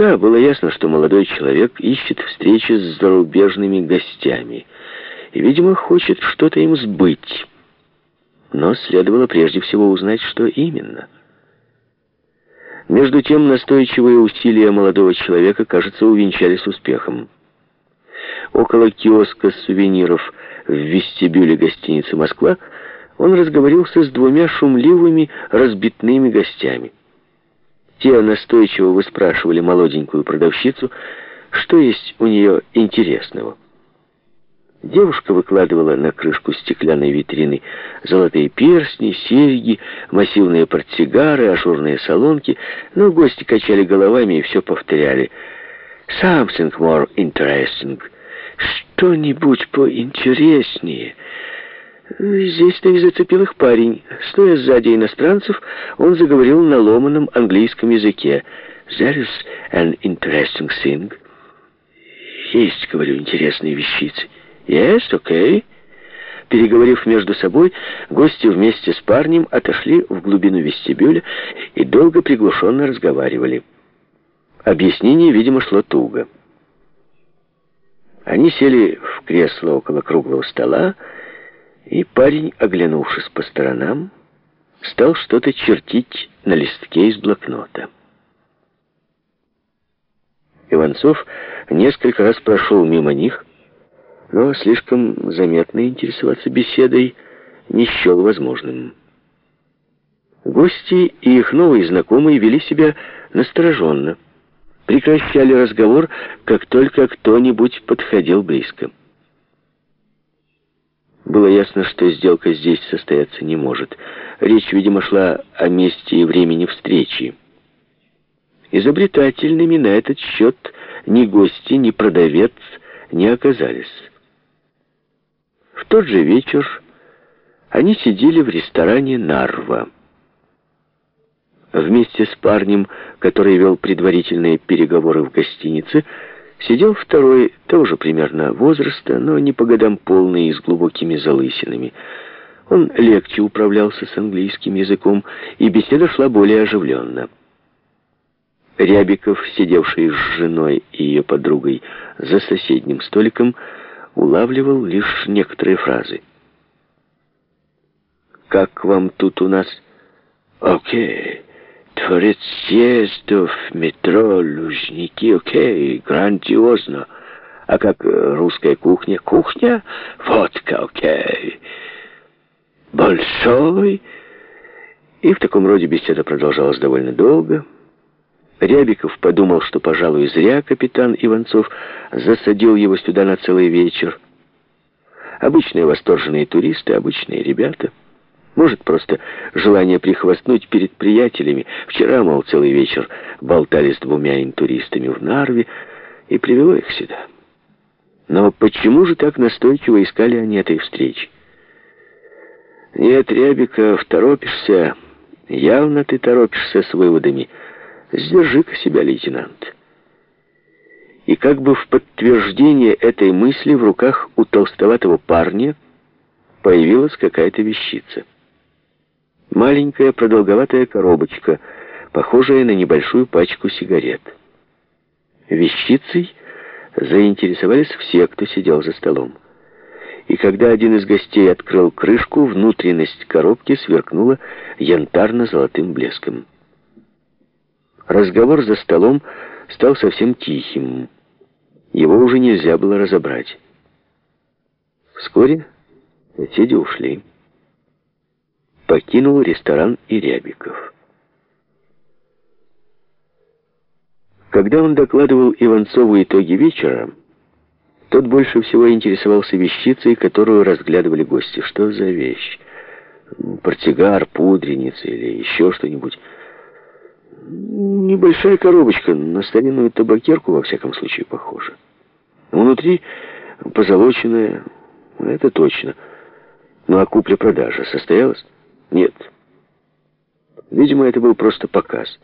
Да, было ясно, что молодой человек ищет встречи с зарубежными гостями и, видимо, хочет что-то им сбыть. Но следовало прежде всего узнать, что именно. Между тем, настойчивые усилия молодого человека, кажется, увенчались успехом. Около киоска сувениров в вестибюле гостиницы «Москва» он разговорился с двумя шумливыми, разбитными гостями. Те настойчиво выспрашивали молоденькую продавщицу, что есть у нее интересного. Девушка выкладывала на крышку стеклянной витрины золотые перстни, серьги, массивные портсигары, ажурные салонки, но гости качали головами и все повторяли. «Something more interesting» что-нибудь поинтереснее. Здесь-то и зацепил их парень. Стоя сзади иностранцев, он заговорил на ломаном английском языке. There is an interesting thing. Есть, говорю, интересные вещицы. Yes, okay. Переговорив между собой, гости вместе с парнем отошли в глубину вестибюля и долго приглушенно разговаривали. Объяснение, видимо, шло туго. Они сели в кресло около круглого стола, и парень, оглянувшись по сторонам, стал что-то чертить на листке из блокнота. Иванцов несколько раз прошел мимо них, но слишком заметно интересоваться беседой не счел возможным. Гости и их новые знакомые вели себя настороженно прекращали разговор, как только кто-нибудь подходил близко. Было ясно, что сделка здесь состояться не может. Речь, видимо, шла о месте и времени встречи. Изобретательными на этот счет ни гости, ни продавец не оказались. В тот же вечер они сидели в ресторане «Нарва». Вместе с парнем, который вел предварительные переговоры в гостинице, сидел второй, тоже примерно возраста, но не по годам полный и с глубокими залысинами. Он легче управлялся с английским языком, и беседа шла более оживленно. Рябиков, сидевший с женой и ее подругой за соседним столиком, улавливал лишь некоторые фразы. «Как вам тут у нас?» «Окей». Творец съездов, метро, Лужники, окей, грандиозно. А как э, русская кухня? Кухня? Водка, окей. Большой. И в таком роде беседа продолжалась довольно долго. Рябиков подумал, что, пожалуй, зря капитан Иванцов засадил его сюда на целый вечер. Обычные восторженные туристы, обычные ребята — может, просто желание прихвастнуть перед приятелями. Вчера, мол, целый вечер болтали с двумя интуристами в Нарве и привело их сюда. Но почему же так настойчиво искали они этой встречи? Нет, Рябиков, торопишься. Явно ты торопишься с выводами. Сдержи-ка себя, лейтенант. И как бы в подтверждение этой мысли в руках у толстоватого парня появилась какая-то вещица. Маленькая продолговатая коробочка, похожая на небольшую пачку сигарет. Вещицей заинтересовались все, кто сидел за столом. И когда один из гостей открыл крышку, внутренность коробки сверкнула янтарно-золотым блеском. Разговор за столом стал совсем тихим. Его уже нельзя было разобрать. Вскоре соседи ушли покинул ресторан и Рябиков. Когда он докладывал Иванцову итоги вечера, тот больше всего интересовался вещицей, которую разглядывали гости. Что за вещь? Портсигар, пудреница или еще что-нибудь? Небольшая коробочка, на старинную табакерку, во всяком случае, похожа. Внутри позолоченная, это точно. Ну а купля-продажа состоялась? Нет. Видимо, это был просто показ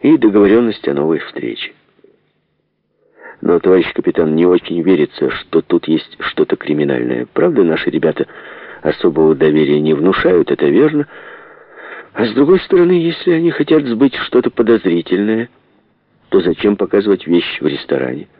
и договоренность о новой встрече. Но, товарищ капитан, не очень верится, что тут есть что-то криминальное. Правда, наши ребята особого доверия не внушают, это верно. А с другой стороны, если они хотят сбыть что-то подозрительное, то зачем показывать вещь в ресторане?